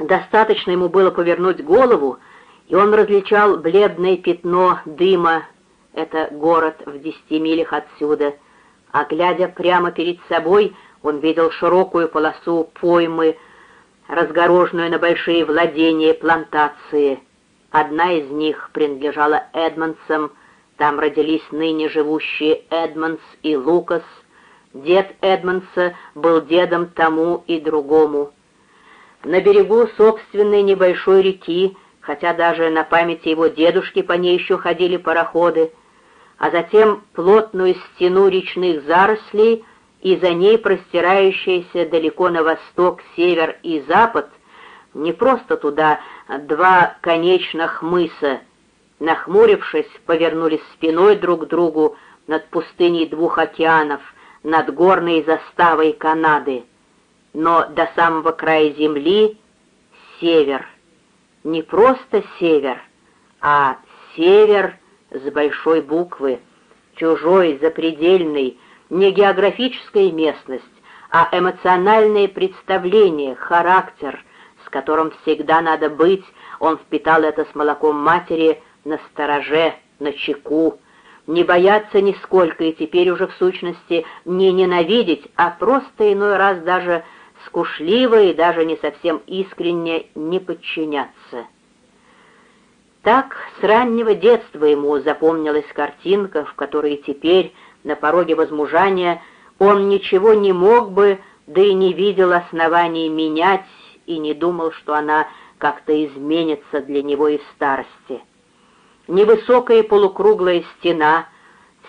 Достаточно ему было повернуть голову, и он различал бледное пятно дыма, это город в десяти милях отсюда, а глядя прямо перед собой, он видел широкую полосу поймы, разгороженную на большие владения плантации. Одна из них принадлежала Эдмонсам, там родились ныне живущие Эдмонс и Лукас. Дед Эдмонса был дедом тому и другому. На берегу собственной небольшой реки, хотя даже на памяти его дедушки по ней еще ходили пароходы, а затем плотную стену речных зарослей и за ней простирающаяся далеко на восток, север и запад, не просто туда два конечных мыса, нахмурившись, повернулись спиной друг к другу над пустыней двух океанов, над горной заставой Канады. Но до самого края земли — север. Не просто север, а север с большой буквы, чужой, запредельный, не географическая местность, а эмоциональное представление, характер, с которым всегда надо быть, он впитал это с молоком матери на стороже, на чеку, не бояться нисколько и теперь уже в сущности не ненавидеть, а просто иной раз даже скушливо и даже не совсем искренне не подчиняться. Так с раннего детства ему запомнилась картинка, в которой теперь на пороге возмужания, он ничего не мог бы, да и не видел оснований менять, и не думал, что она как-то изменится для него и в старости. Невысокая полукруглая стена,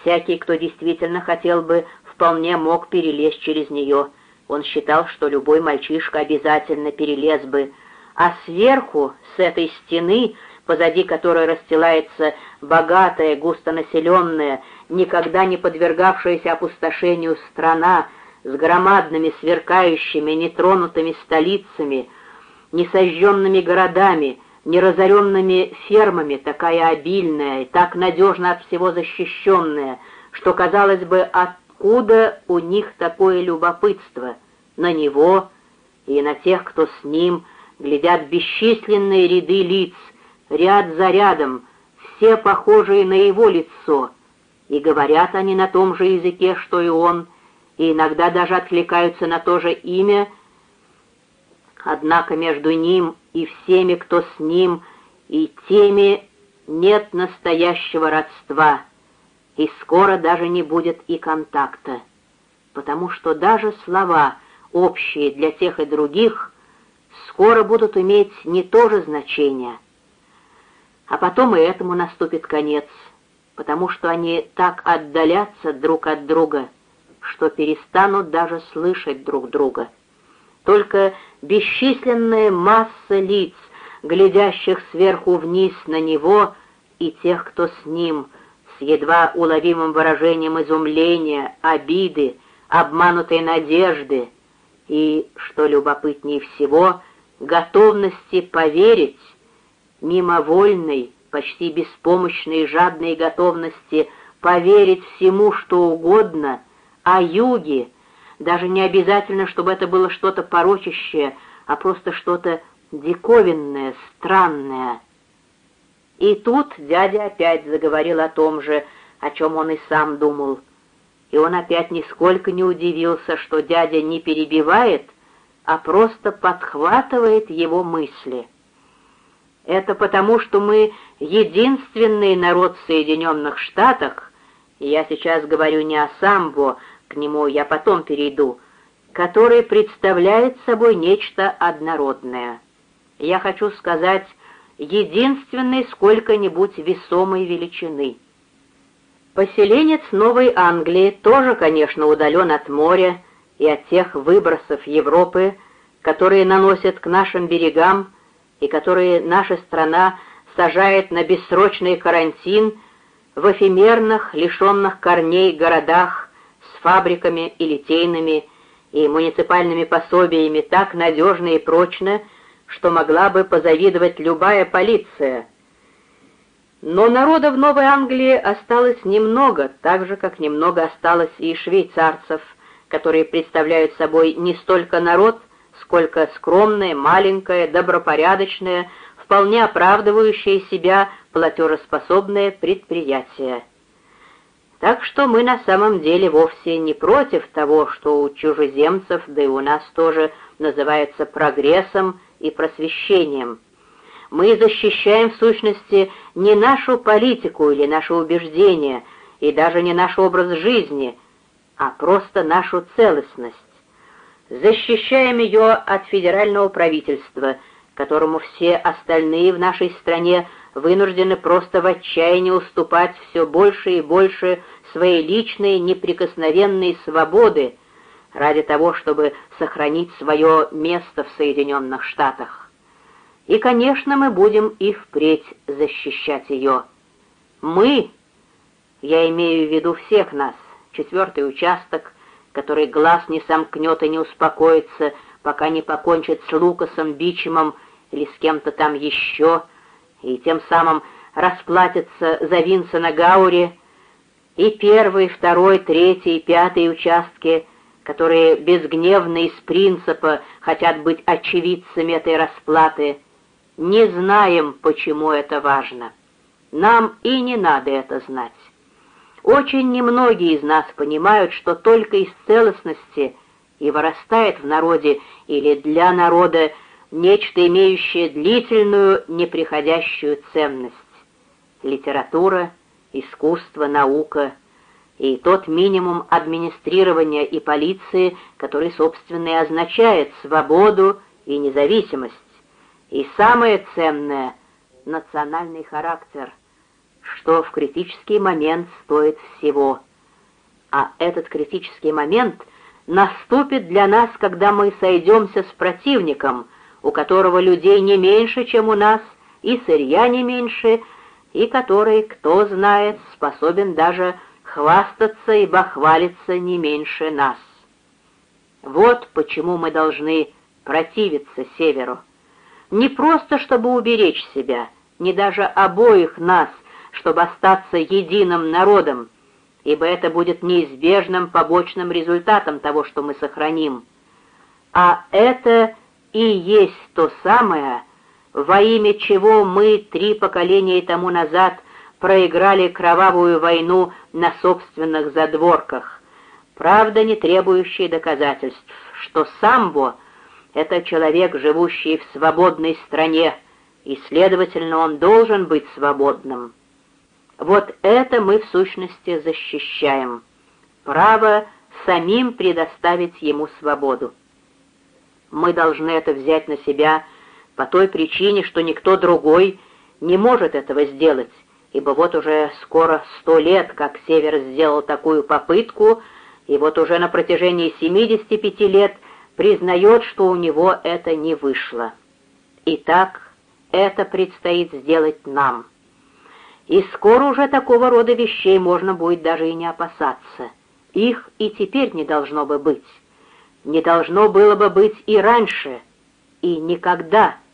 всякий, кто действительно хотел бы, вполне мог перелезть через нее. Он считал, что любой мальчишка обязательно перелез бы, а сверху, с этой стены, позади которой расстилается богатая, густонаселенная, никогда не подвергавшаяся опустошению страна с громадными, сверкающими, нетронутыми столицами, несожженными городами, неразоренными фермами, такая обильная и так надежно от всего защищенная, что, казалось бы, откуда у них такое любопытство? На него и на тех, кто с ним, глядят бесчисленные ряды лиц, ряд за рядом, все похожие на его лицо, и говорят они на том же языке, что и он, и иногда даже откликаются на то же имя, однако между ним и всеми, кто с ним, и теми нет настоящего родства, и скоро даже не будет и контакта, потому что даже слова, общие для тех и других, скоро будут иметь не то же значение — а потом и этому наступит конец, потому что они так отдалятся друг от друга, что перестанут даже слышать друг друга. Только бесчисленная масса лиц, глядящих сверху вниз на него, и тех, кто с ним, с едва уловимым выражением изумления, обиды, обманутой надежды и, что любопытнее всего, готовности поверить, мимовольной, почти беспомощной жадной готовности поверить всему, что угодно, о юге, даже не обязательно, чтобы это было что-то порочащее, а просто что-то диковинное, странное. И тут дядя опять заговорил о том же, о чем он и сам думал. И он опять нисколько не удивился, что дядя не перебивает, а просто подхватывает его мысли. Это потому, что мы единственный народ в Соединенных Штатах, и я сейчас говорю не о самбо, к нему я потом перейду, который представляет собой нечто однородное. Я хочу сказать, единственной сколько-нибудь весомой величины. Поселенец Новой Англии тоже, конечно, удален от моря и от тех выбросов Европы, которые наносят к нашим берегам и которые наша страна сажает на бессрочный карантин в эфемерных, лишенных корней городах с фабриками и литейными и муниципальными пособиями так надежно и прочно, что могла бы позавидовать любая полиция. Но народа в Новой Англии осталось немного, так же, как немного осталось и швейцарцев, которые представляют собой не столько народ, сколько скромное, маленькое, добропорядочное, вполне оправдывающее себя платежеспособное предприятие. Так что мы на самом деле вовсе не против того, что у чужеземцев, да и у нас тоже называется прогрессом и просвещением. Мы защищаем в сущности не нашу политику или наши убеждения, и даже не наш образ жизни, а просто нашу целостность. Защищаем ее от федерального правительства, которому все остальные в нашей стране вынуждены просто в отчаянии уступать все больше и больше своей личной неприкосновенной свободы ради того, чтобы сохранить свое место в Соединенных Штатах. И, конечно, мы будем и впредь защищать ее. Мы, я имею в виду всех нас, четвертый участок, который глаз не сомкнет и не успокоится, пока не покончит с Лукасом Бичемом или с кем-то там еще, и тем самым расплатится за Винсона Гаури, и первый, второй, третий, пятый участки, которые безгневно из принципа хотят быть очевидцами этой расплаты, не знаем, почему это важно. Нам и не надо это знать. Очень немногие из нас понимают, что только из целостности и вырастает в народе или для народа нечто, имеющее длительную, неприходящую ценность. Литература, искусство, наука и тот минимум администрирования и полиции, который, собственно, и означает свободу и независимость. И самое ценное — национальный характер, что в критический момент стоит всего. А этот критический момент наступит для нас, когда мы сойдемся с противником — у которого людей не меньше, чем у нас, и сырья не меньше, и который, кто знает, способен даже хвастаться и бахвалиться не меньше нас. Вот почему мы должны противиться Северу. Не просто, чтобы уберечь себя, не даже обоих нас, чтобы остаться единым народом, ибо это будет неизбежным побочным результатом того, что мы сохраним. А это и есть то самое, во имя чего мы три поколения тому назад проиграли кровавую войну на собственных задворках, правда не требующие доказательств, что самбо — это человек, живущий в свободной стране, и, следовательно, он должен быть свободным. Вот это мы в сущности защищаем. Право самим предоставить ему свободу. Мы должны это взять на себя по той причине, что никто другой не может этого сделать, ибо вот уже скоро сто лет, как Север сделал такую попытку, и вот уже на протяжении 75 лет признает, что у него это не вышло. Итак, это предстоит сделать нам. И скоро уже такого рода вещей можно будет даже и не опасаться. Их и теперь не должно бы быть не должно было бы быть и раньше, и никогда —